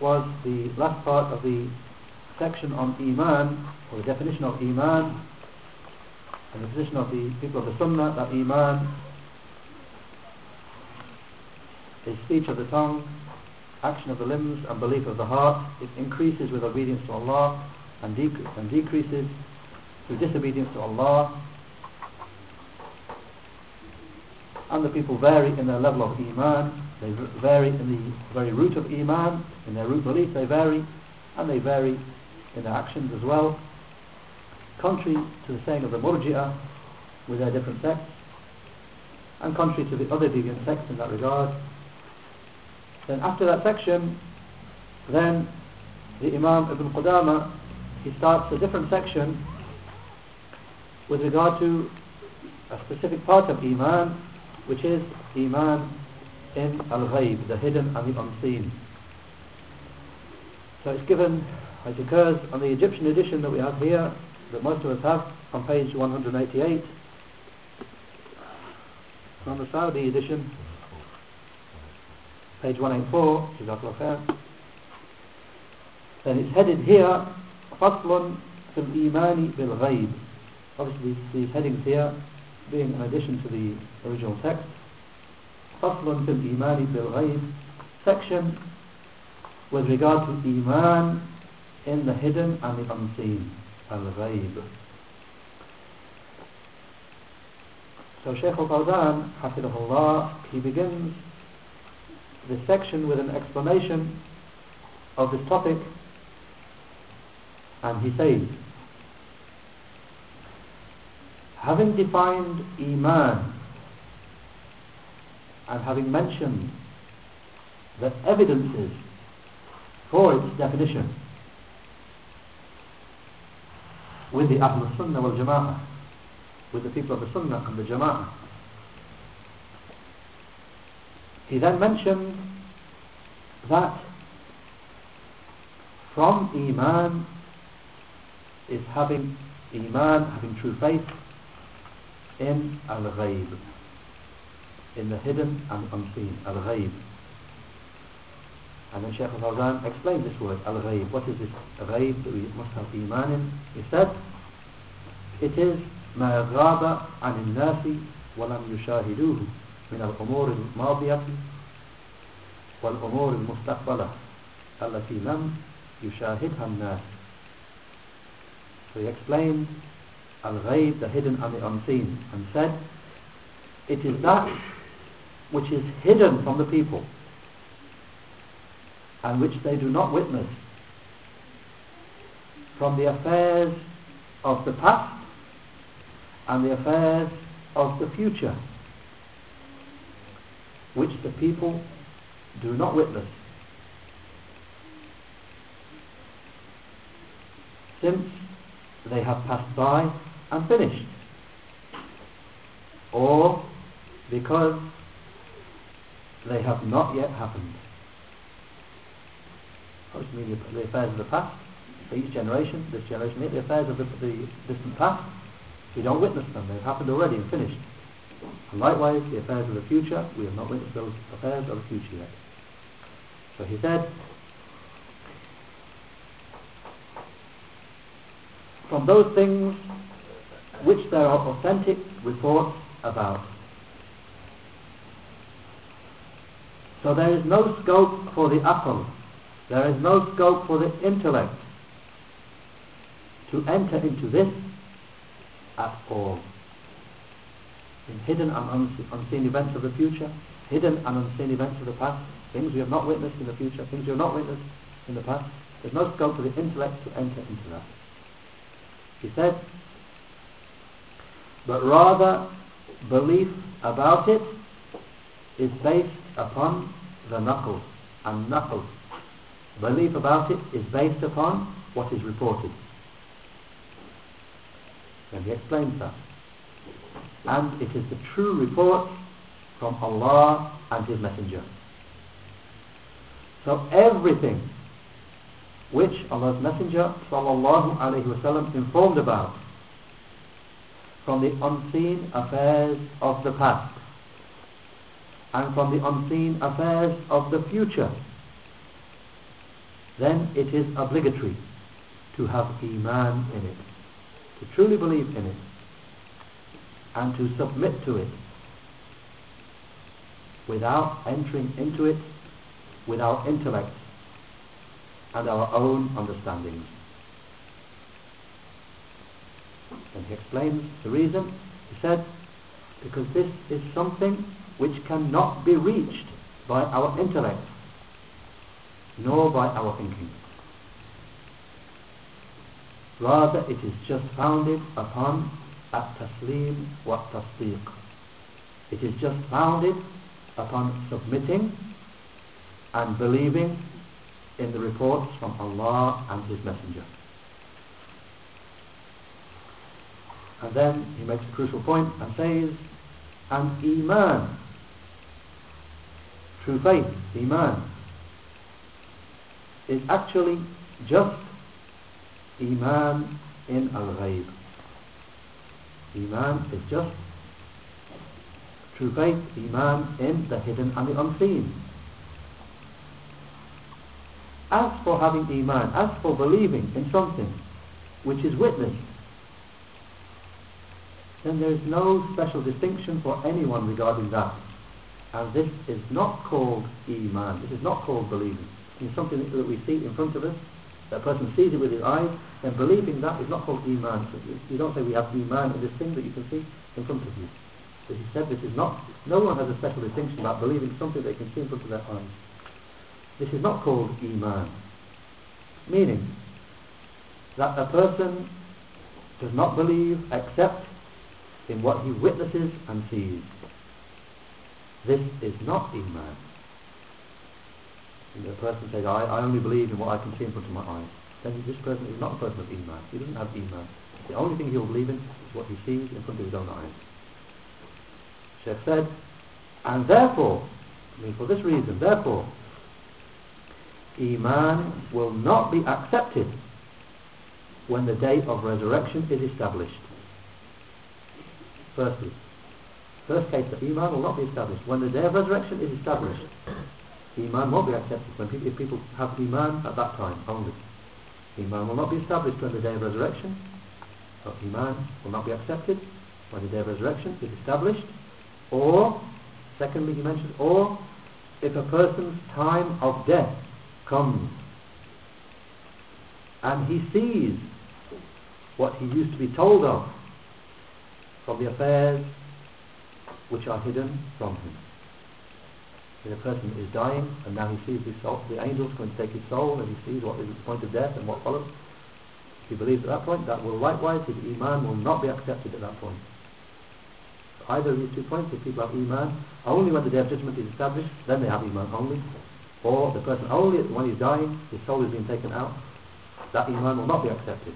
was the last part of the section on Iman, or the definition of Iman, and the position of the people of the Sunnah that Iman is speech of the tongue, action of the limbs, and belief of the heart. It increases with obedience to Allah and, and decreases through disobedience to Allah. And the people vary in their level of Iman, they vary in the very root of Iman, in their root belief they vary, and they vary in their actions as well. Contrary to the saying of the Murji'ah with their different sects, and contrary to the other deviant sects in that regard. Then after that section, then the Imam Ibn Qudama, he starts a different section with regard to a specific part of Iman, which is Iman in Al-Ghaib, the hidden and the unseen. So it's given, it occurs on the Egyptian edition that we have here, that most of us have, on page 188. On the Saudi edition, page 184, Jazakallah khair. Then it's headed here, فصل في الإيمان بالغيب. Obviously these headings here being an addition to the original text. أصل في الإيمان بالغيب section with regard to Iman in the hidden and the unseen Al-Ghaib So Shaykh Al-Fawzan Hafidahullah he begins this section with an explanation of this topic and he says having defined Iman and having mentioned the evidences for its definition with the Ahlul Sunnah wal Jama'ah with the people of the Sunnah and the Jama'ah he then mentioned that from Iman is having Iman, having true faith in Al-Ghaib, in the hidden and unseen, Al-Ghaib. And then Shaykh al-Fawzan explained this word, Al-Ghaib. What is this Ghaib that we must have Iman in? He said, it is ما غاب عن الناس ولم يشاهدوه من الأمور الماضية والأمور المستقبلة التي لم يشاهدها الناس So he explained Al-Ghaib, the hidden and the unseen and said it is that which is hidden from the people and which they do not witness. From the affairs of the past and the affairs of the future which the people do not witness. Since they have passed by and finished or because they have not yet happened. Obviously the, affairs of the past? Each generation, this generation, the affairs of the, the distant past. We don't witness them, they've happened already and finished. And likewise the affairs of the future we have not witnessed those affairs of the future yet. So he said from those things which there are authentic reports about. So there is no scope for the akal, there is no scope for the intellect to enter into this at all. In hidden and uns- unseen events of the future, hidden and unseen events of the past, things we have not witnessed in the future, things we have not witnessed in the past, there's no scope for the intellect to enter into that. He said, but rather belief about it is based upon the knuckles and knuckles belief about it is based upon what is reported. And he explains that. And it is the true report from Allah and His Messenger. So everything which Allah's Messenger sallallahu informed about from the unseen affairs of the past and from the unseen affairs of the future then it is obligatory to have iman in it to truly believe in it and to submit to it without entering into it with our intellect and our own understandings. And he explains the reason. He said, because this is something which cannot be reached by our intellect nor by our thinking. Rather, it is just founded upon at-taslim wa tasdiq. It is just founded upon submitting and believing in the reports from Allah and His Messenger. And then he makes a crucial point and says, and Iman, true faith, Iman, is actually just Iman in Al-Ghayb. Iman is just true faith, Iman in the hidden and the unseen. As for having Iman, as for believing in something which is witnessed, then there is no special distinction for anyone regarding that. And this is not called Iman, this is not called believing. It's something that we see in front of us, that person sees it with his eyes, and believing that is not called Iman. You don't say we have Iman in this thing that you can see in front of you. But he said this is not, no one has a special distinction about believing something they can see in front of their eyes. This is not called Iman. Meaning that a person does not believe except in what he witnesses and sees. This is not Iman. And the person says, I, I only believe in what I can see in front of my eyes. Then this person is not a person of Iman. He doesn't have Iman. The only thing he will believe in is what he sees in front of his own eyes. Sheikh said, and therefore, I mean for this reason, therefore, Iman will not be accepted when the day of resurrection is established. Firstly, first case that Iman will not be established. When the day of resurrection is established, Iman won't be accepted when people, if people have Iman at that time only. Iman will not be established when the day of resurrection. So Iman will not be accepted when the day of resurrection is established. Or, secondly, he mentions, or if a person's time of death comes and he sees what he used to be told of from the affairs which are hidden from him. When a person is dying and now he sees his soul, the angels going to take his soul and he sees what is the point of death and what follows. If he believes at that point, that will likewise, his iman will not be accepted at that point. Either of these two points, if people have iman, only when the day of judgment is established, then they have iman only. Or the person only when he's dying, his soul is being taken out, that iman will not be accepted.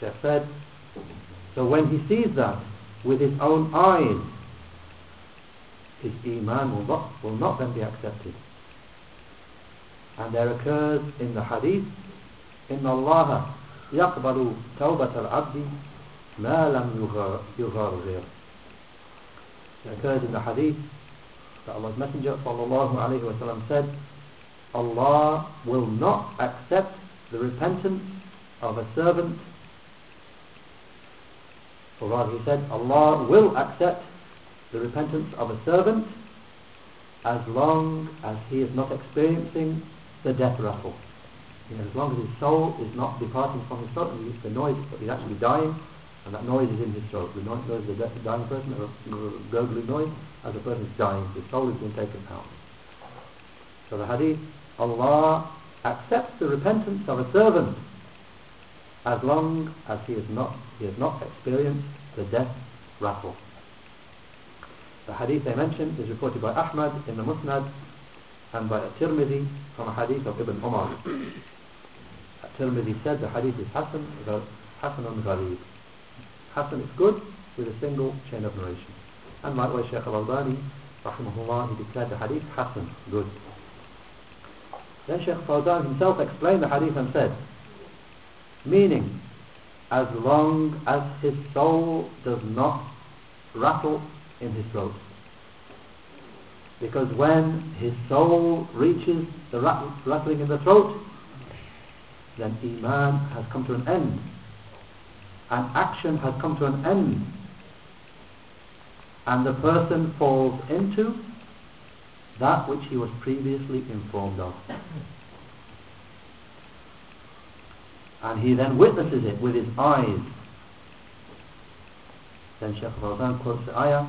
Sheikh said, so when he sees that with his own eyes, his iman will not, will not then be accepted. And there occurs in the hadith, إن الله يقبل توبة العبد ما لم يغرغر. It occurs in the hadith that Allah's Messenger sallallahu alayhi wa sallam said, Allah will not accept the repentance of a servant or rather he said Allah will accept the repentance of a servant as long as he is not experiencing the death rattle. You know, as long as his soul is not departing from his throat and the noise, that he's actually dying, and that noise is in his throat. The noise the death, dying person, a, a gurgling noise, as a person is dying, his soul is being taken out. So the hadith, Allah accepts the repentance of a servant as long as he is not he has not experienced the death rattle. The hadith I mentioned is reported by Ahmad in the Musnad and by At-Tirmidhi from a hadith of Ibn Umar. At-Tirmidhi said the hadith is Hassan, Hassan on Gharib. Hassan is good with a single chain of narration. And likewise Shaykh al-Albani, rahimahullah, he declared the hadith Hassan, good. Then Shaykh Fawzan himself explained the hadith and said, meaning, as long as his soul does not rattle in his throat. Because when his soul reaches the rattling in the throat, then Iman has come to an end. And action has come to an end. And the person falls into that which he was previously informed of and he then witnesses it with his eyes. Then Shaykh Fawzan quotes the ayah,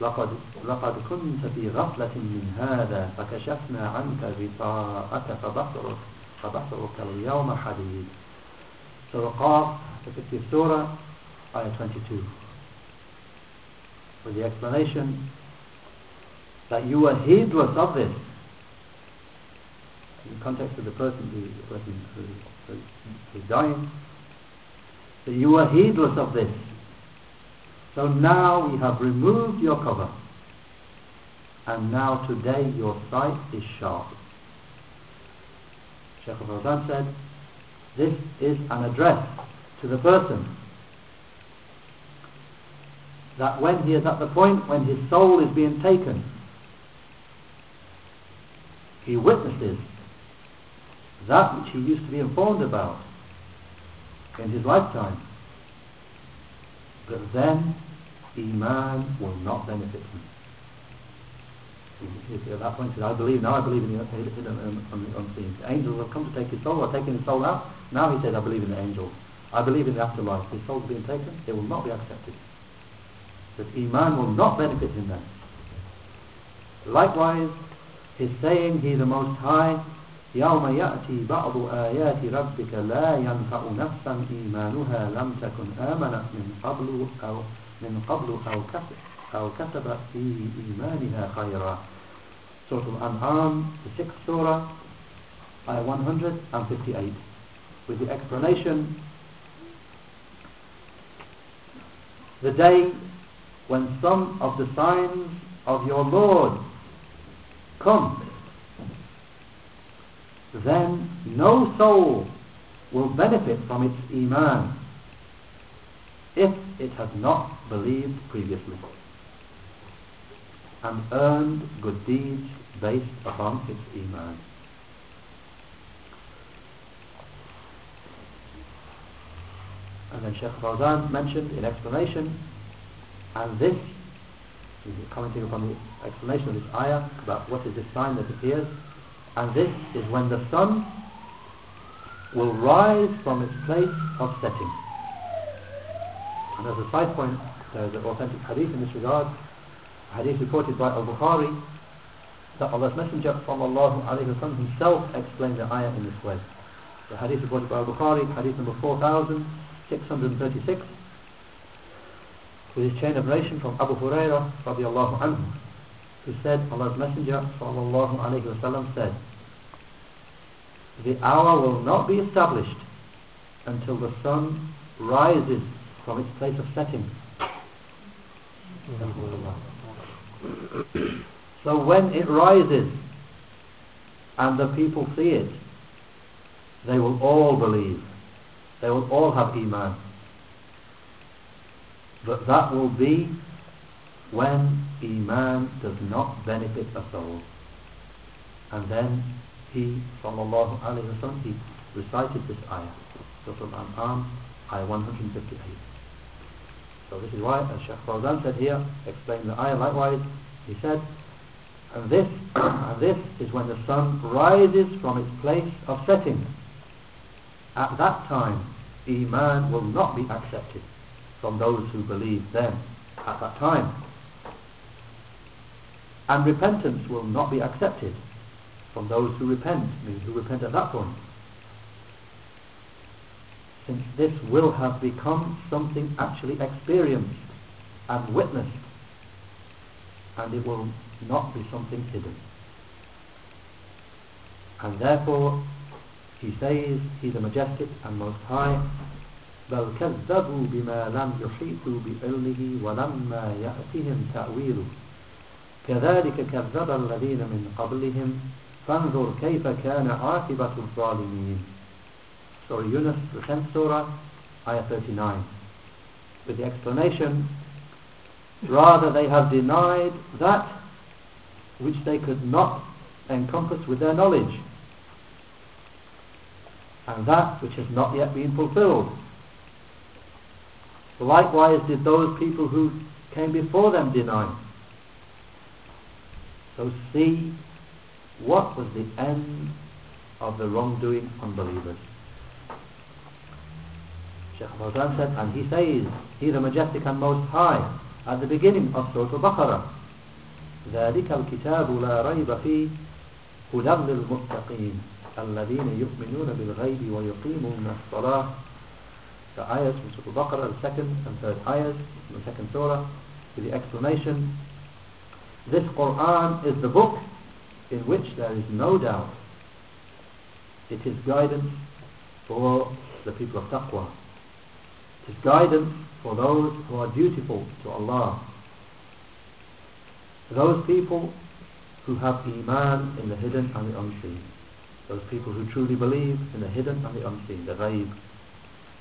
لقد لقد كنت في غفلة من هذا فكشفنا عنك غطاءك فبصرك فبصرك اليوم حديد Surah Qaf, the 50th Surah, Ayah 22. With the explanation that you were heedless of this in the context of the person who is is dying, that you were heedless of this. So now we have removed your cover. And now today your sight is sharp. Sheikh Fawzan said, this is an address to the person that when he is at the point when his soul is being taken, he witnesses that which he used to be informed about in his lifetime. But then Iman will not benefit him. At that point, he said, I believe, now I believe in the and unseen. The angels have come to take his soul, or taking his soul out. Now he says, I believe in the angels. I believe in the afterlife. His soul is being taken, it will not be accepted. But Iman will not benefit him then. Likewise, his saying, He the Most High, يوم يأتي بعض آيات ربك لا ينفع نفسا إيمانها لم تكن آمنت من قبل أو من قبل أو كسب أو كسبت في إيمانها خيرا Surah Al-An'am, the sixth surah, ayah 158, with the explanation the day when some of the signs of your Lord come, then no soul will benefit from its Iman if it has not believed previously and earned good deeds based upon its Iman. And then Sheikh Fawzan mentioned in explanation, and this, is commenting upon the explanation of this ayah about what is this sign that appears, and this is when the sun will rise from its place of setting. And as a side point, there is an authentic hadith in this regard, a hadith reported by Al-Bukhari, that Allah's Messenger sallallahu alayhi wa sallam himself explained the ayah in this way. The hadith reported by Al-Bukhari, hadith number 4636, with his chain of narration from Abu Hurairah radiallahu anhu, who said, Allah's Messenger sallallahu said, the hour will not be established until the sun rises from its place of setting. so when it rises and the people see it, they will all believe. They will all have Iman. But that will be when Iman does not benefit a soul. And then he, sallallahu alayhi wa sallam, he recited this ayah. Surah Al-An'am, ayah 158. So this is why, as Shaykh Fawzan said here, explaining the ayah likewise, he said, and this, and this is when the sun rises from its place of setting. At that time, Iman will not be accepted from those who believe then, at that time And repentance will not be accepted from those who repent, means who repent at that point since this will have become something actually experienced and witnessed and it will not be something hidden And therefore, he says, He the Majestic and Most High, بل كذبوا بما لم يحيطوا بعلمه ولما يأتهم تأويله كذلك كذب الذين من قبلهم فانظر كيف كان عاقبة الظالمين Surah Yunus, the 10th Surah, Ayah 39 with the explanation rather they have denied that which they could not encompass with their knowledge and that which has not yet been fulfilled Likewise did those people who came before them deny. So see what was the end of the wrongdoing unbelievers. Shaykh Fawzan said, and he says, He the Majestic and Most High, at the beginning of Surah Al-Baqarah, ذلك الكتاب لا ريب فيه هدى للمتقين الذين يؤمنون بالغيب ويقيمون الصلاة the ayahs from Surah Al-Baqarah, the second and third ayahs from the second surah, with the explanation. this Quran is the book in which there is no doubt. It is guidance for the people of taqwa. It is guidance for those who are dutiful to Allah. Those people who have iman in the hidden and the unseen. Those people who truly believe in the hidden and the unseen, the ghaib,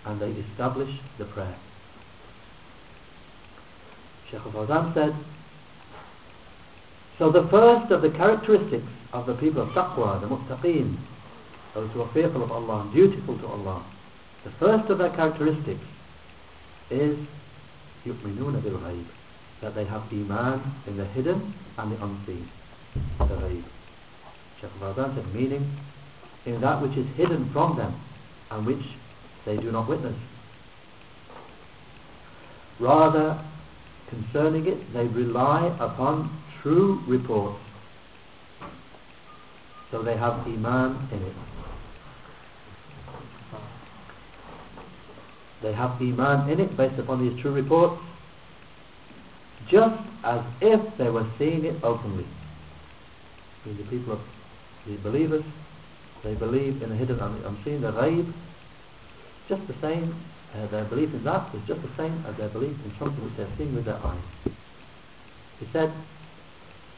and they establish the prayer. Sheikh Fawzan said, so the first of the characteristics of the people of taqwa, the muttaqeen, those who are fearful of Allah and dutiful to Allah, the first of their characteristics is bil ghaib, that they have iman in the hidden and the unseen, the ghaib. Sheikh Fawzan said, meaning in that which is hidden from them and which they do not witness. Rather, concerning it, they rely upon true reports. So they have Iman in it. They have Iman in it based upon these true reports, just as if they were seeing it openly. The people of the believers, they believe in the hidden unseen, the ghaib, just the same, uh, their belief in that is just the same as their belief in something which they're seeing with their eyes. He said,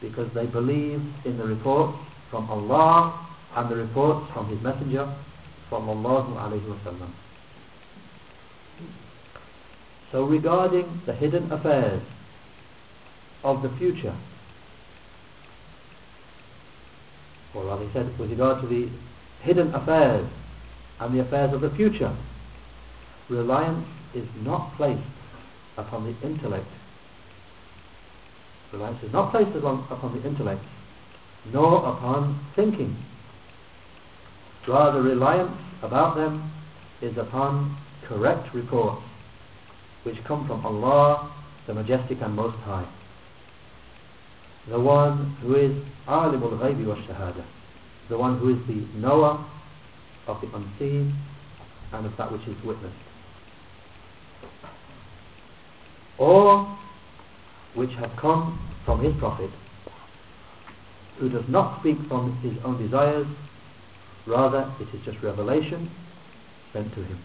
because they believe in the reports from Allah and the reports from His Messenger alayhi wa So regarding the hidden affairs of the future, or rather he said with regard to the hidden affairs and the affairs of the future, reliance is not placed upon the intellect. Reliance is not placed upon, upon the intellect, nor upon thinking. Rather, reliance about them is upon correct reports, which come from Allah, the Majestic and Most High, the one who is Alimul Ghaybi wa Shahada, the one who is the knower of the unseen and of that which is witnessed or which have come from his prophet who does not speak from his own desires rather it is just revelation sent to him.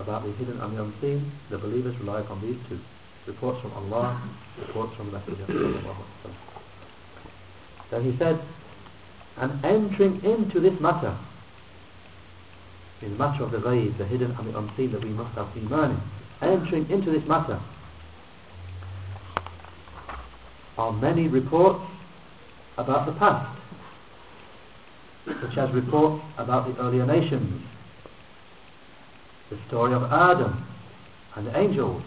About the hidden and the unseen the believers rely upon these two. Reports from Allah reports from the Messenger then he said and entering into this matter in the matter of the ghaib, the hidden and the unseen that we must have iman in. Entering into this matter are many reports about the past, such as reports about the earlier nations, the story of Adam and the angels,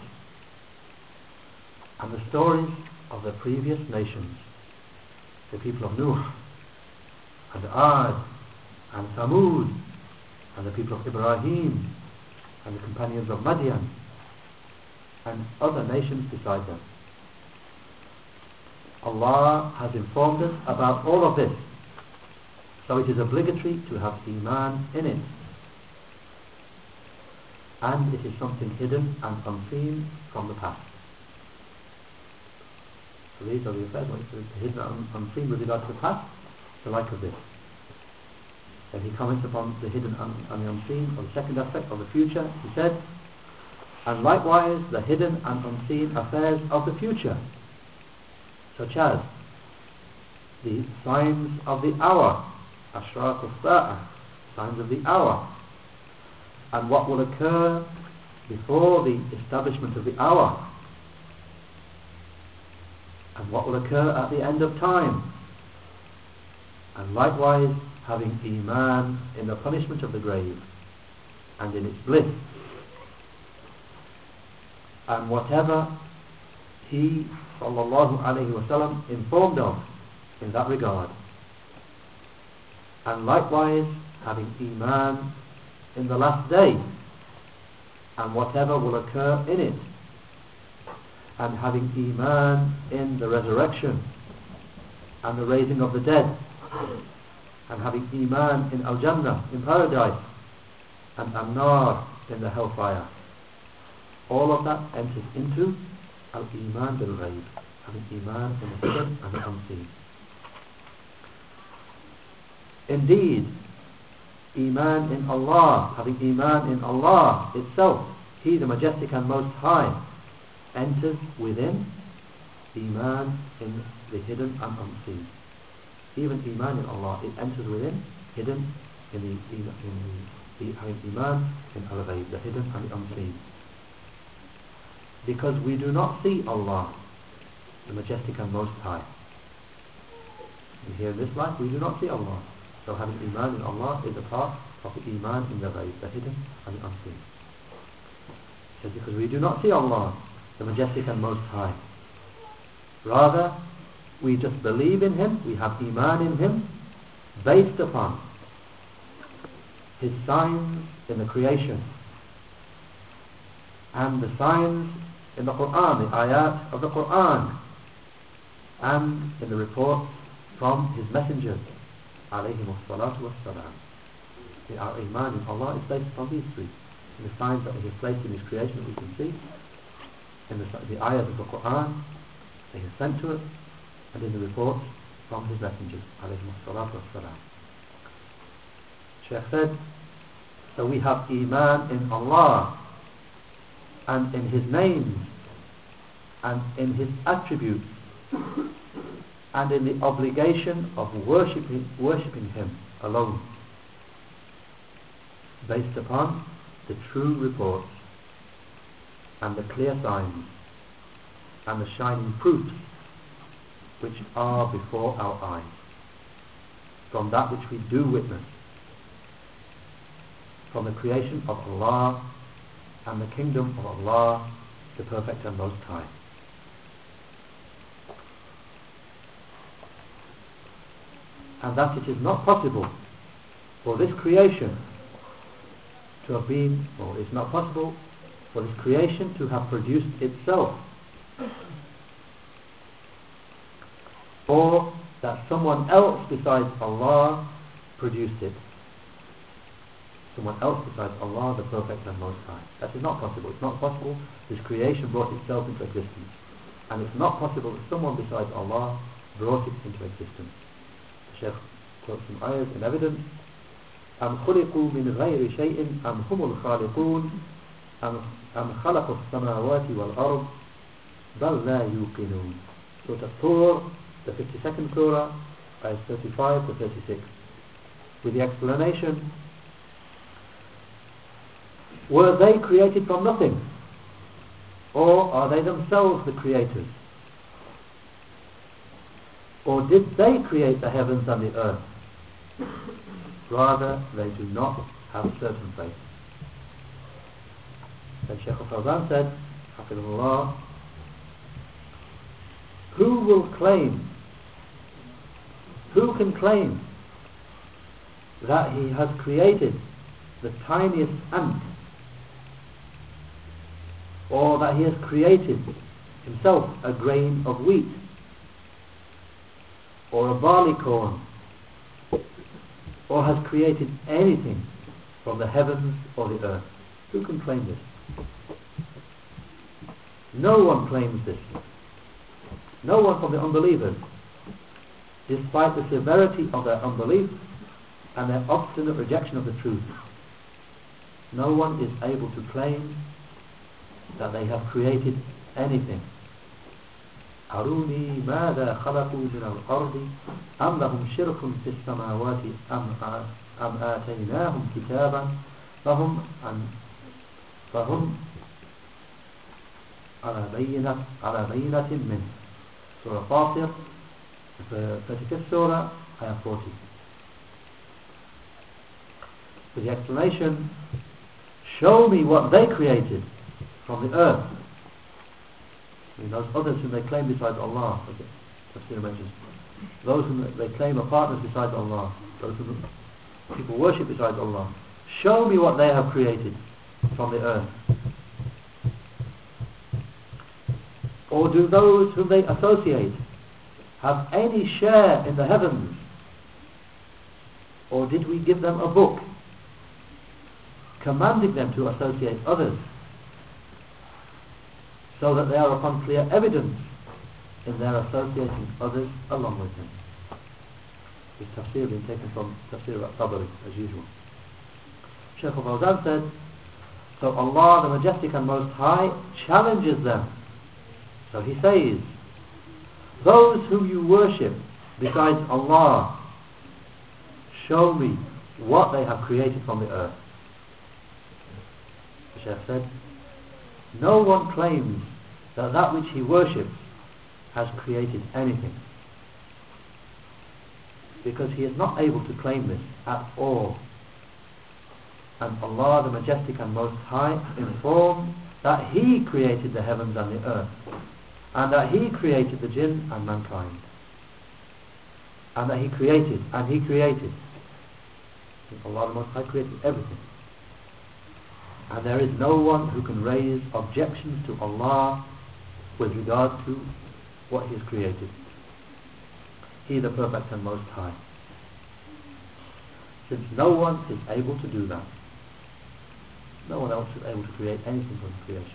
and the stories of the previous nations, the people of Nuh, and Ad, and Samud, and the people of Ibrahim, and the companions of Madian, and other nations beside them. Allah has informed us about all of this. So it is obligatory to have Iman in it. And it is something hidden and unseen from the past. So these are the affairs, which are hidden and unseen with regard to the past, the like of this. Then he comments upon the hidden and, and the unseen, or the second aspect of the future. He said, and likewise the hidden and unseen affairs of the future, such as the signs of the hour, ashrat al signs of the hour, and what will occur before the establishment of the hour, and what will occur at the end of time, and likewise having iman in the punishment of the grave and in its bliss. And whatever he sallallahu alayhi wasallam informed of in that regard. And likewise having iman in the last day and whatever will occur in it and having iman in the resurrection and the raising of the dead and having iman in al-jannah in paradise and an-nar in the hellfire. All of that enters into in the hidden and unseen indeed iman in Allah having iman in Allah itself he the majestic and most high enters within iman in the hidden and unseen. Even iman in Allah it enters within hidden in the in the, the having iman in al the hidden and the unseen because we do not see Allah the majestic and most high. And here in this life we do not see Allah. So having iman in Allah is a part of the iman in the ghaib the hidden and the unseen. Says because we do not see Allah the majestic and most high. Rather we just believe in him, we have iman in him, based upon his signs in the creation. And the signs in the Quran, the ayat of the Quran and in the reports from his messengers alayhi salatu wassalam. Our iman in Allah is based upon these three. In the signs that he placed in his creation that we can see, in the, the ayat of the Quran that he sent to us, and in the reports from his messengers Shaykh said so we have iman in Allah and in his names and in his attributes and in the obligation of worshipping, worshipping him alone based upon the true reports and the clear signs and the shining proofs which are before our eyes, from that which we do witness, from the creation of Allah and the kingdom of Allah, the perfect and most high. And that it is not possible for this creation to have been, or it's not possible for this creation to have produced itself or that someone else besides Allah produced it Someone else besides Allah, the Perfect and Most High. That is not possible. It's not possible this creation brought itself into existence. And it's not possible that someone besides Allah brought it into existence. The Shaykh quotes some ayahs in evidence. أم خلقوا من غير شيء أم هم الخالقون أم, أم خلقوا السماوات والأرض بل لا يوقنون Surah Tur the 52nd Surah, ayahs 35 to 36, with the explanation were they created from nothing? Or are they themselves the creators? Or did they create the heavens and the earth? Rather, they do not have certain faith. Then Shaykh al-Fawzan said, Hafidullah, who will claim who can claim that he has created the tiniest ant or that he has created himself a grain of wheat or a barley corn or has created anything from the heavens or the earth. Who can claim this? No one claims this. No one from the unbelievers. Despite the severity of their unbelief and their obstinate rejection of the truth. No one is able to claim that they have created anything. أروني ماذا خلقوا من الأرض؟ أم لهم شرك في السماوات؟ أم, آتيناهم كتابا؟ فهم عن فهم على بينة على بينة منه سورة فاطر. 35 Surah Ayah 40 with the explanation show me what they created. From the earth. Those others whom they claim besides Allah okay, mentions those whom they claim are partners besides Allah those whom people worship besides Allah. Show me what they have created from the earth. Or do those whom they associate have any share in the heavens? Or did we give them a book commanding them to associate others so that they are upon clear evidence in their associating others along with him. This tafsir being taken from Tafsir al-Tabari as usual. Shaykh al-Fawzan said, so Allah the Majestic and Most High challenges them. So he says, those whom you worship besides Allah, show me what they have created from the earth. The Shaykh said, no one claims that that which he worships has created anything. Because he is not able to claim this at all. And Allah the Majestic and Most High informed that He created the heavens and the earth. And that He created the jinn and mankind. And that He created, and He created. Allah the Most High created everything. And there is no one who can raise objections to Allah with regard to what He has created. He the Perfect and Most High. Since no one is able to do that. No one else is able to create anything from creation.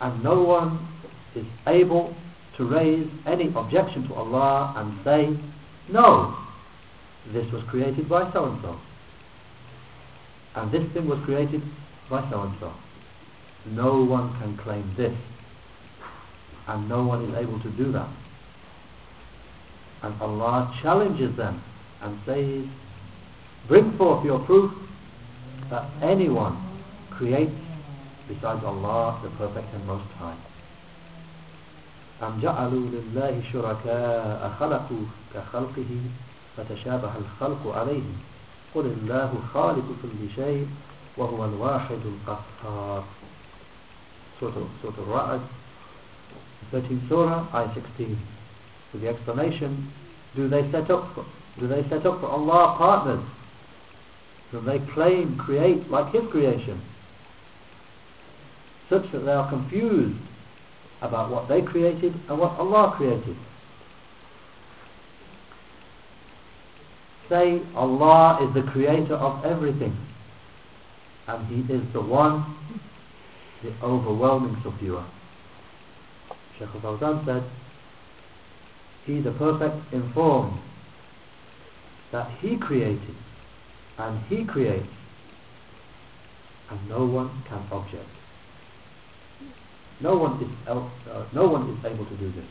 And no one is able to raise any objection to Allah and say, no, this was created by so and so. And this thing was created by so and so. No one can claim this. And no one is able to do that. And Allah challenges them and says, Bring forth your proof that anyone creates besides Allah, the Perfect and Most High. أم جعلوا لله شركاء خلقوا كخلقه فتشابه الخلق عليهم قل الله خالق كل شيء وهو الواحد القهار Surah, Al-Ra'ad 13th Surah, Ayah 16 with the explanation do they set up do they set up for Allah partners whom they claim create like His creation such that they are confused about what they created and what Allah created say Allah is the creator of everything. And He is the one the overwhelming subduer Shaykh al-Fawzan said He the perfect informed that He created and He creates and no one can object. No one is uh, no one is able to do this.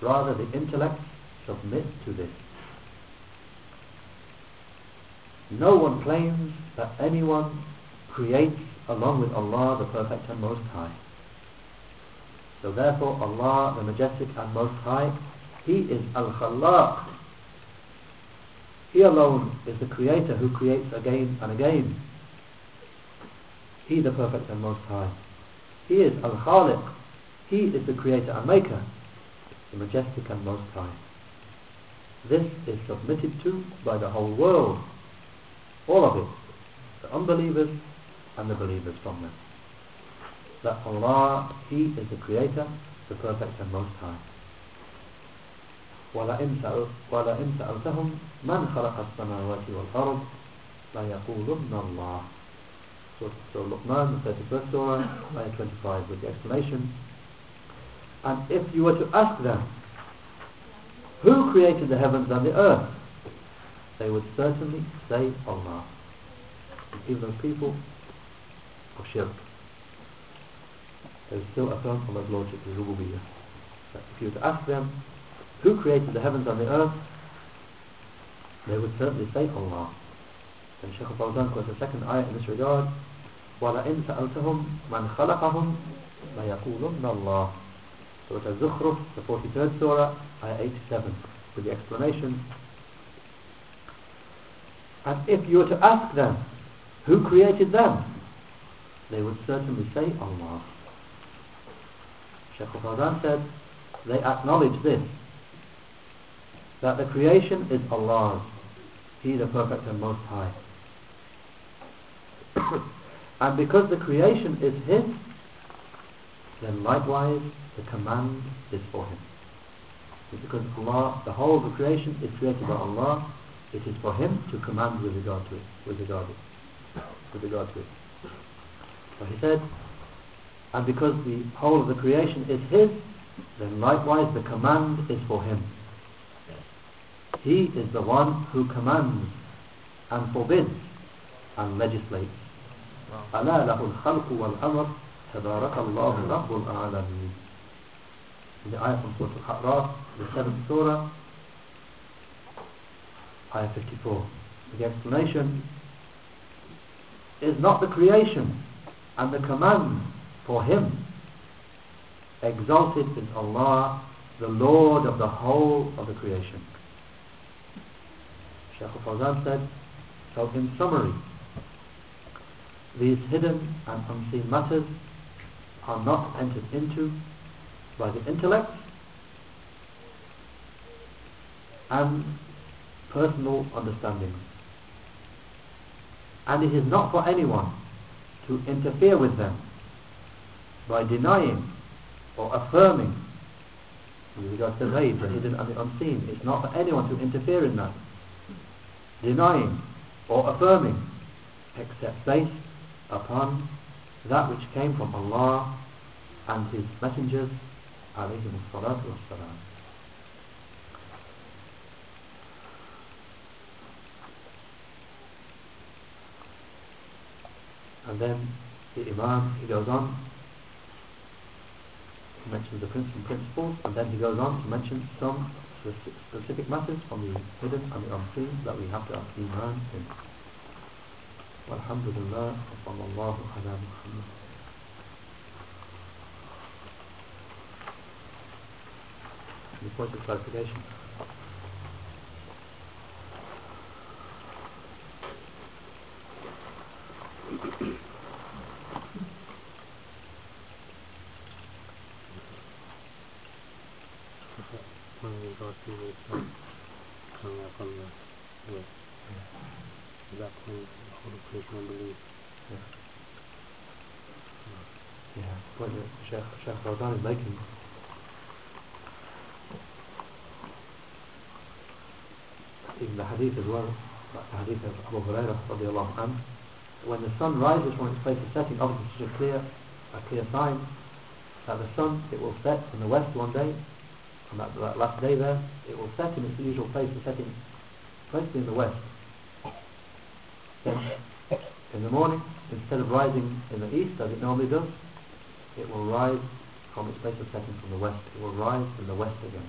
Rather the intellect submits to this no one claims that anyone creates along with Allah the Perfect and Most High. So therefore Allah the Majestic and Most High, He is Al-Khalaq. He alone is the Creator who creates again and again. He the Perfect and Most High. He is Al-Khaliq. He is the Creator and Maker, the Majestic and Most High. This is submitted to by the whole world all of it the unbelievers and the believers from them that Allah He is the creator the perfect and most high ولئن سألتهم من خلق السماوات والأرض ليقولن الله Surah, Surah Luqman, the 31st Surah, ayah 25, with the explanation. And if you were to ask them, who created the heavens and the earth? They would certainly say Allah. Even those people of shirk, they still affirm Allah's lordship, His rububiyyah. If you were to ask them, who created the heavens and the earth? They would certainly say Allah. And Shaykh al-Fawzan quotes a second ayah in this regard, وَلَئِن سَأَلْتَهُمْ مَنْ خَلَقَهُمْ لَيَقُولُنَّ اللَّهِ Surah Al-Zukhruf, the 43rd Surah, ayah 87, with the explanation. and if you were to ask them, who created them? They would certainly say Allah. Shaykh al-Fawzan said, they acknowledge this, that the creation is Allah's. He the perfect and most high. and because the creation is His, then likewise the command is for Him. Because Allah, the whole of the creation is created by Allah, it is for Him to command with regard to it, with regard to it, with regard to it. So He said, and because the whole of the creation is His, then likewise the command is for Him. He is the one who commands and forbids and legislates. ألا له الخلق والأمر تبارك الله رب العالمين In the ayah from Surah Al-A'raf, the seventh surah, ayah 54. The explanation is not the creation and the command for him. Exalted is Allah, the Lord of the whole of the creation. Shaykh al-Fawzan said, so in summary, these hidden and unseen matters are not entered into by the intellect and personal understanding. And it is not for anyone to interfere with them by denying or affirming with regard to the the hidden and the unseen. It's not for anyone to interfere in that denying or affirming except based upon that which came from Allah and His messengers alayhim salatu. And then the Imam, he goes on, he mentions the principal principles, and then he goes on to mention some specific matters from the hidden and the unseen that we have to have iman in. Walhamdulillah, wa sallallahu ala Muhammad. Any points of clarification? when we go through this like, coming up on the with that point the whole creation of belief. Yeah, point that Sheikh, Sheikh Fawzan is making. Even the hadith as well, like the hadith of When the sun rises from its place of setting, obviously it's a clear, a clear sign that the sun, it will set in the west one day, on that, that last day there, it will set in its usual place of setting, placed in the west. Then, in the morning, instead of rising in the east as it normally does, it will rise from its place of setting from the west. It will rise in the west again.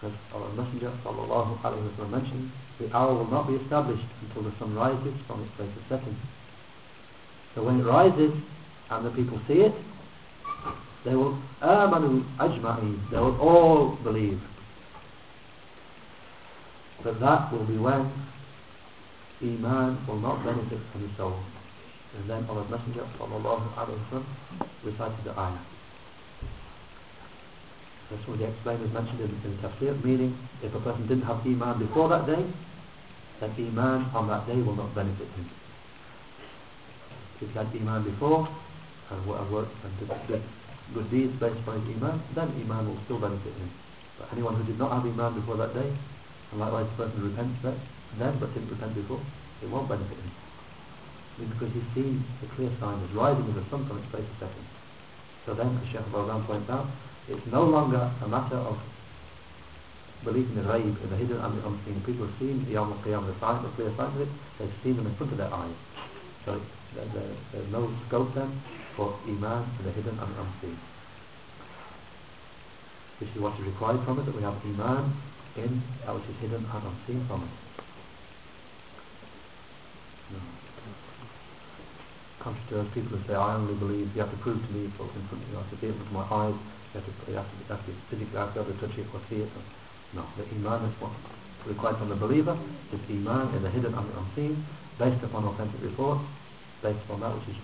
As our Messenger sallallahu alaihi wasallam mentioned, the hour will not be established until the sun rises from its place of setting. So when it rises and the people see it, they will amanu ajma'in, they will all believe. But that will be when Iman will not benefit from any soul. And then our Messenger sallallahu alaihi wasallam recited the ayah. That's what the explainers mentioned in, in tafsir, meaning if a person didn't have Iman before that day, then Iman on that day will not benefit him. If he had Iman before, and worked and did good, good deeds based on his Iman, then Iman will still benefit him. But anyone who did not have Iman before that day, and likewise the person who repents then, but didn't repent before, it won't benefit him. because he sees the clear sign as rising of the sun from its place of setting. So then, as Sheikh Fawzan points out, it's no longer a matter of belief in the ghaib, in the hidden and the unseen. People have seen the Yawm al-Qiyam, the sign, the clear signs of it, they've seen them in front of their eyes. So there, there, there's no scope then for Iman in the hidden and the unseen. This is what is required from us, that we have Iman in that which is hidden and unseen from us. No. Contrary to those people who say, I only believe, you have to prove to me, for in front, you know, to see it with my eyes, you have to, you have to, you have to physically have to, have to touch it or see it. No, the Iman is what required from the believer, is Iman in the hidden and the unseen, based upon authentic reports, based upon that which is,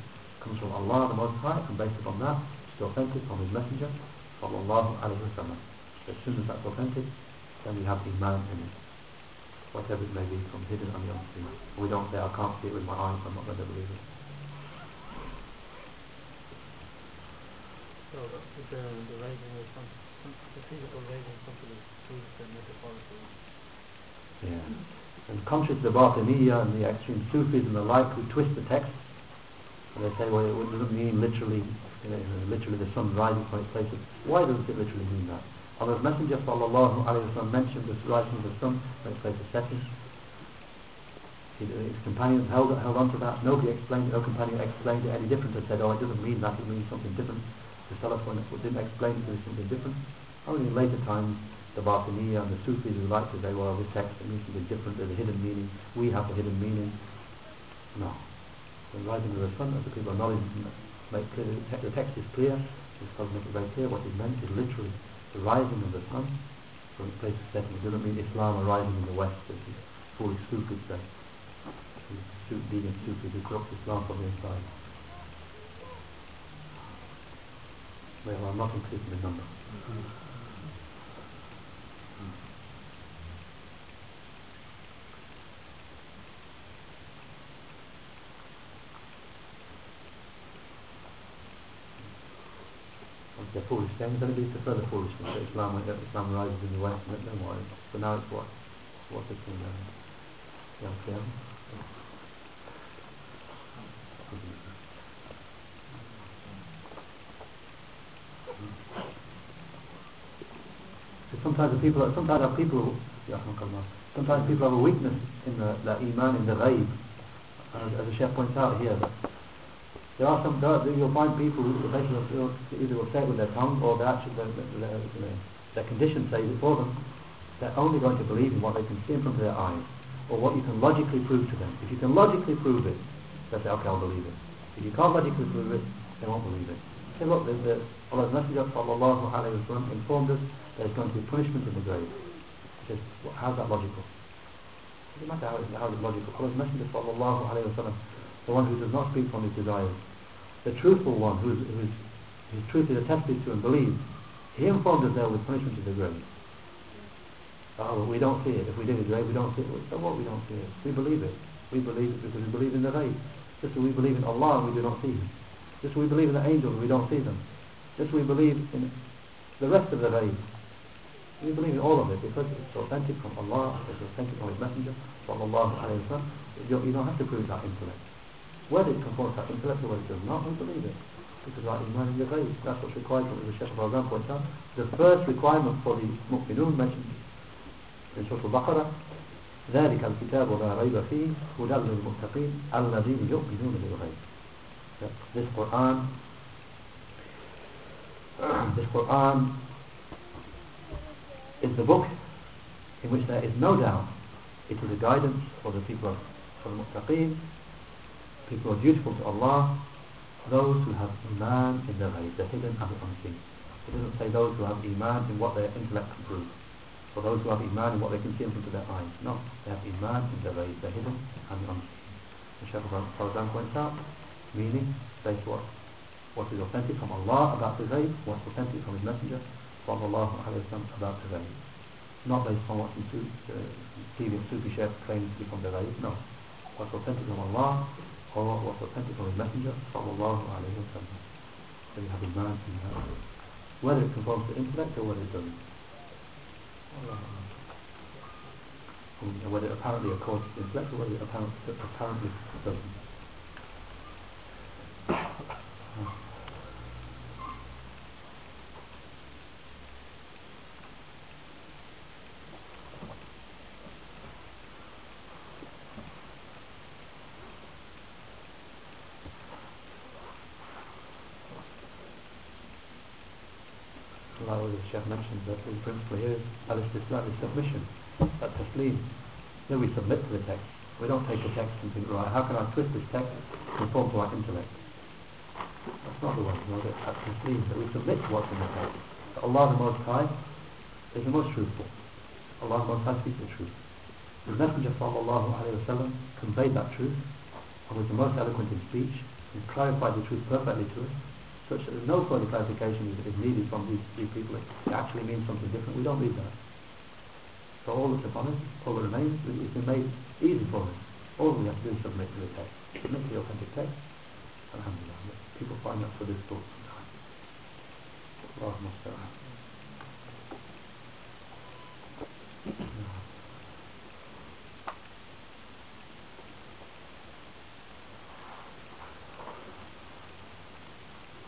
comes from Allah the Most High, and based upon that, is authentic from His Messenger, sallallahu alayhi wa sallam. As soon as that's authentic, then we have Iman in it whatever it may be, from hidden and the unseen. We don't say, I can't see it with my eyes, I'm not going to believe it. So the, the, the raising is some, the physical raising something is used and metaphorical. Yeah. And contrary to the Batiniya and the extreme Sufis and the like who twist the text, and they say, well, it doesn't mean literally, you know, literally the sun rising from its place. Why doesn't it literally mean that? Allah's Messenger sallallahu alayhi wa sallam mentioned this rising of the sun when it place of setting. His, companions held, held on to that. Nobody explained no companion explained it any different and said, oh, it doesn't mean that, it means something different. The Salaf didn't explain it, it something different. Only in later times, the Batiniya and the Sufis who like to say, well, this means something different, there's a hidden meaning, we have the hidden meaning. No. The rising of the sun, as the people of knowledge make clear, the text is clear, this does make it very clear, what is meant is literally the rising of the sun from its place of setting. It doesn't mean Islam arising in the west, as these foolish Sufis say. These deviant Sufis who corrupt Islam from the inside. May Allah not increase the number. Once they're foolish, then then it leads to further foolishness. That Islam, that Islam rises in the West, and then what? So now it's what? What's it called? Um, Yom Qiyam? So sometimes the people, sometimes our people, sometimes people have a weakness in the, the iman in the ghaib, as, as the Sheikh points out here. There are some, there, you'll find people who basically will, either it with their tongue or they actually, their, their, their condition says it for them. They're only going to believe in what they can see in front of their eyes or what you can logically prove to them. If you can logically prove it, they'll say, okay, I'll believe it. If you can't logically prove it, they won't believe it. Look, the, the, Allah's Messenger sallallahu alayhi wa informed us there's going to be punishment in the grave. He says, well, how's that logical? It doesn't matter how, how it's logical. Allah's Messenger sallallahu alayhi wa sallam the one who does not speak from his desires, the truthful one who is, who is, whose truth is attested to and believed, he informed us there with punishment in the grave. Oh, we don't see it. If we did it grave, we don't see it. So what? We don't see it. We believe it. We believe it because we believe in the grave. Just as we believe in Allah and we do not see Him. Just we believe in the angels, we don't see them. Just we believe in the rest of the ghaib. We believe in all of it because it's authentic from Allah, it's authentic from His Messenger, sallallahu alayhi wa You don't have to prove that intellect. Whether it conforms to our intellect or whether it does not, we believe it. Because our iman in the ghaib, that's what's required from the Shaykh al-Fawzan points out. The first requirement for the mu'minun mentioned in Surah Al-Baqarah ذلك الكتاب لا ريب فيه هدى للمتقين الذين يؤمنون بالغيب this Quran, this Quran is the book in which there is no doubt. It is a guidance for the people of for the muttaqeen, people who are dutiful to Allah, those who have iman in the ghaib, the hidden and the unseen. It doesn't say those who have iman in what their intellect can prove, or those who have iman in what they can see in front of their eyes. No, they have iman in the ghaib, the hidden and the unseen. The Shaykh points out, meaning, says what? What is authentic from Allah about the ghaib, what's authentic from His Messenger, alayhi wa about the ghaib. Not based on what some uh, and Sufi Sheikh claims to be from the ghaib, no. What's authentic from Allah, or what's authentic from His Messenger, wa sallam. So you have a iman in that. Whether it conforms to intellect or whether it doesn't. Whether it apparently accords to intellect or whether it apparently doesn't. Allah the Sheikh mentions that the principle here is al-istislam is submission, that taslim. Then we submit to the text. We don't take the text and think, right, how can I twist this text to conform to our intellect? That's not the way, you know, that, that taslim, that we submit to what's in the text. That Allah the Most High is the most truthful. Allah the Most High speaks the truth. The Messenger sallallahu alayhi wa sallam conveyed that truth and was the most eloquent in speech and clarified the truth perfectly to us such that there's no further clarification is, is needed from these three people. It actually means something different. We don't need that. So all that's upon us, all that remains, it's been made easy for us. All we have to do is submit to the text. Submit to the authentic text. Alhamdulillah. People find that so difficult sometimes. Allah musta'an.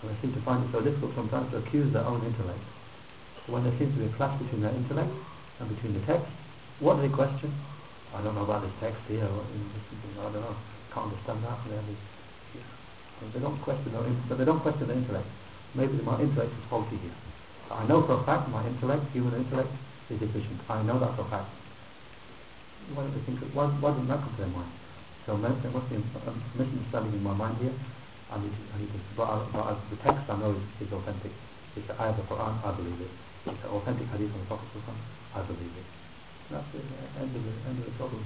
And they seem to find it so difficult sometimes to accuse their own intellect. When there seems to be a clash between their intellect and between the text, what do they question? I don't know about this text here, or this, I don't know, can't understand that. They, yeah. They don't question their, but they don't question their intellect. Maybe my intellect is faulty here. I know for a fact my intellect, human intellect, is deficient. I know that for a fact. Why don't they think? Of, Why, why doesn't that come to their mind? So there must um, be a misunderstanding in my mind here. To, but, I, but I, the text I know is, is authentic. It's the ayah of the Quran, I believe it. It's the authentic hadith of the Prophet I believe it. That's the end of the, end of the problem.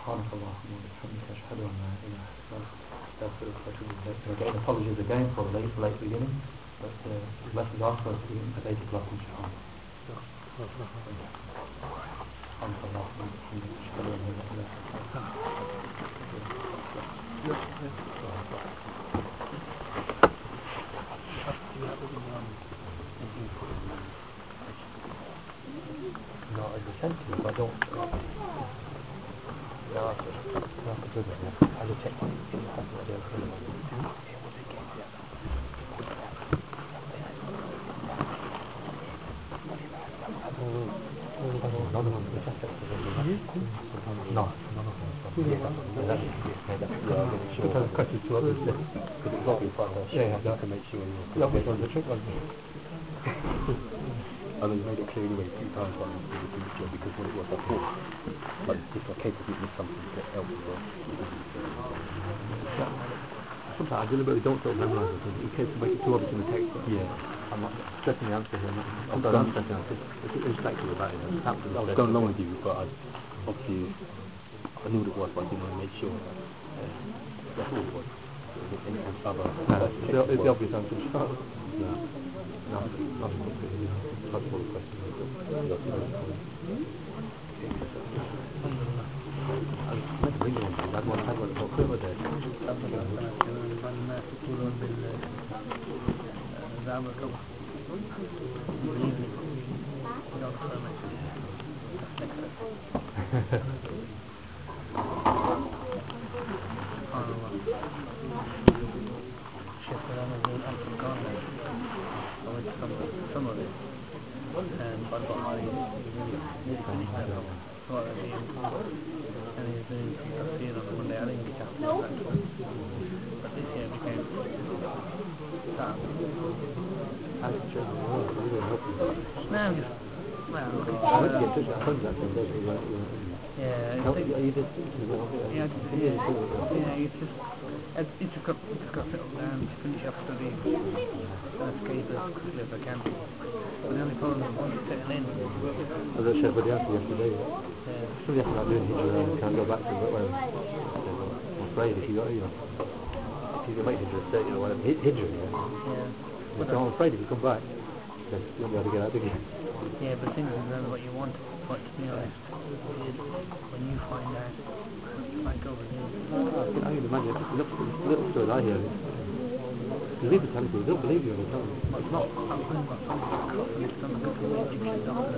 سبحانك اللهم وبحمدك أشهد أن لا إله إلا أنت أستغفرك وأتوب إليك. Again, apologies again for the late, late beginning, but uh, lessons are supposed to be at 8 o'clock inshallah. سبحانك اللهم وبحمدك أشهد أن لا إله إلا أنت No, I dissent to it, I don't. No, I could do that. I just check. I it's just it it's the? I mean, made it clear anyway a few times why you did the job because what it was before. But if a case of it was something else as well. Sometimes I deliberately don't sort of memorise it in case to make it too obvious in the text. Yeah. I'm not stressing the answer here. I'm, not, I'm I'm not done. stressing it. It's, it's intellectual about it. It's I was going along with you, but I obviously I knew what it was, but I didn't want to make sure. Uh, that's all it was. It was any other. No, it's, the, it's the obvious answer. no, No. no, not you know, Thank you. some of it and Bud and he's been on the I no. but this year became well yeah yeah, it's just, yeah, it's just it, it just got it just got settled to finish up studying and uh, escape as as I can. But the only problem is once you settle in, I was at Sheikh Badiati yesterday. Somebody asked me about doing hijrah and can't go back to it. Well, said, I'm afraid if you got, you know, if you can make hijrah, say, you know, whatever, hi- hijrah, yeah. yeah, said, I'm afraid if you come back, then you won't be able to get out again. yeah, but things is what you want. But to be honest, when you find out, it's like over here. I can, imagine, it's little, little I hear. It's, You the temple, don't believe you when you tell it's not, I'm going back from the cross and it's done a going to touch.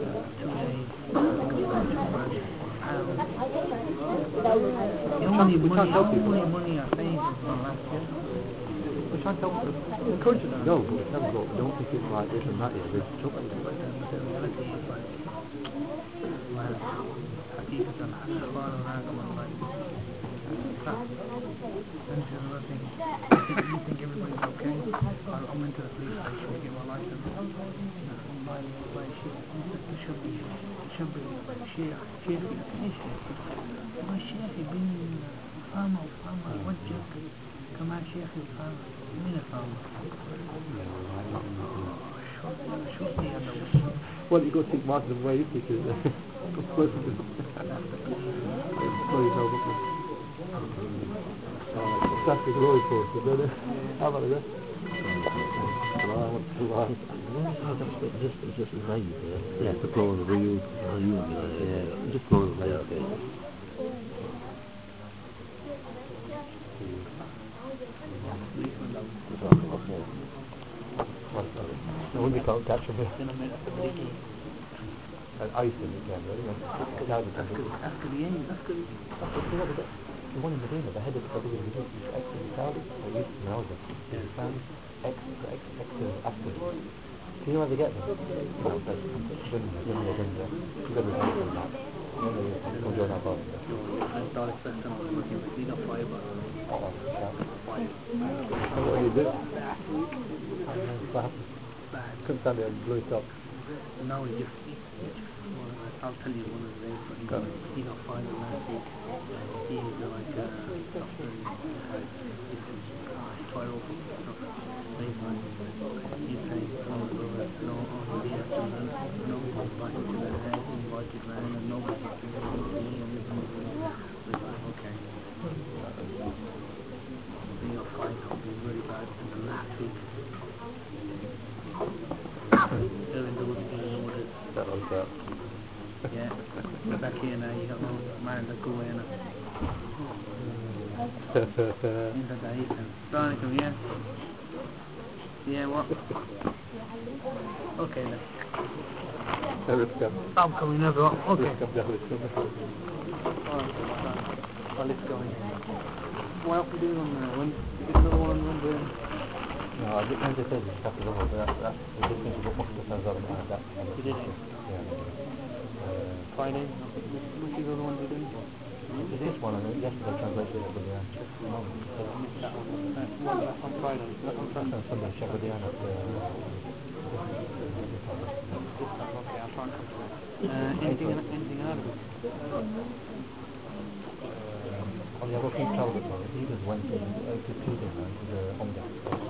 Uh, two days, of. Um, the only money, only money I saved is from last year We're trying to help them. Encourage them. No, but tell them, look, don't think it's like this and that here. There's trouble. But the, the reality is like, well, حقيقة الأخبار راقم الله. And the other thing, you think, you think everybody's okay? I'll, I'm into the police station to get my license. My, my shit, it should be, it should be, شيخ, شيخ, ايش ما الشيخ يبين فاهمة وفاهمة وجهك كمان شيخ الفاهمة مين الفاهمة؟ شو شو هذا Well, you go take Martin and Wave because uh, close to Sorry, no, but uh, that's the glory force, is that it? How about that? Just, just, just naive, yeah. Yeah, the flow of the real, uh, you and me, Yeah, just flow of the yeah, naive. Okay. No wonder you can't catch them. I I used to meet them, really. Now they Askari, Askari, Askari. That's what was it? The one in Medina, the head of the Muslims, was ex in Saudi, or used to know them. Found ex, ex, ex, uh, actors. Do you know where they get them? No, but when, when they're in got to remember that. They come join our body. I first I was working with Dina Fiber. Oh, yeah. What do you do? What happened? Couldn't stand it and blew it up. Now he just, well, I'll tell you one of the days, but he got, he got fired last week. He's uh, like, uh, after he had his trial and stuff. He's like, he's saying, no, no, no, the afternoon, no, back to the head, invited round, and nobody got to me, and this and that. So he's like, okay. A fight will be very bad. And last week, even though he didn't know it, That was that. yeah, back here now, you got one man that go in into the east and Veronica, yeah. Yeah, what? Okay then. I'm coming over. Okay. Well, let's go in. What else we doing on there? Another one on Monday. No, I didn't it's over, but that's, that's, book most of the times over there, that. You did it? Yeah. Uh, Friday? The other one this one, I yesterday translation of the, uh, just a moment. I missed that one. Uh, well, that's on Friday. That's on Sunday. on Sunday, the. This time, okay, I'll that. Uh, anything, anything out it? Oh yeah, well, Talbot, though, he was Wednesday, uh, Tuesday uh, on the, the uh, uh. Yeah, you. You? Yeah.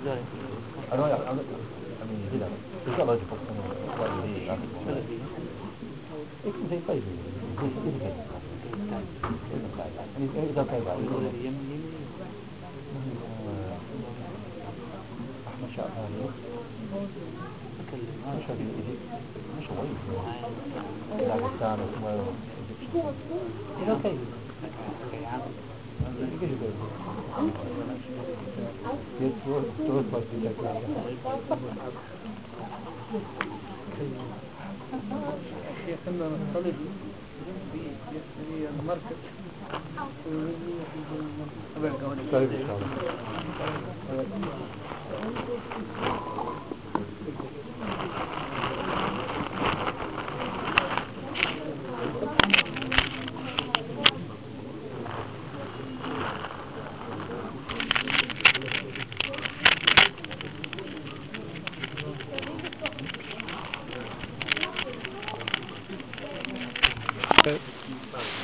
you got it. I know, I, I mean, you it. He's got loads of books anyway, what you need, that's Will it be? It can take place, he's, he's a business man. He's okay, and he's, he's okay is what else. He's okay. Okay, I'm, شيخ طلب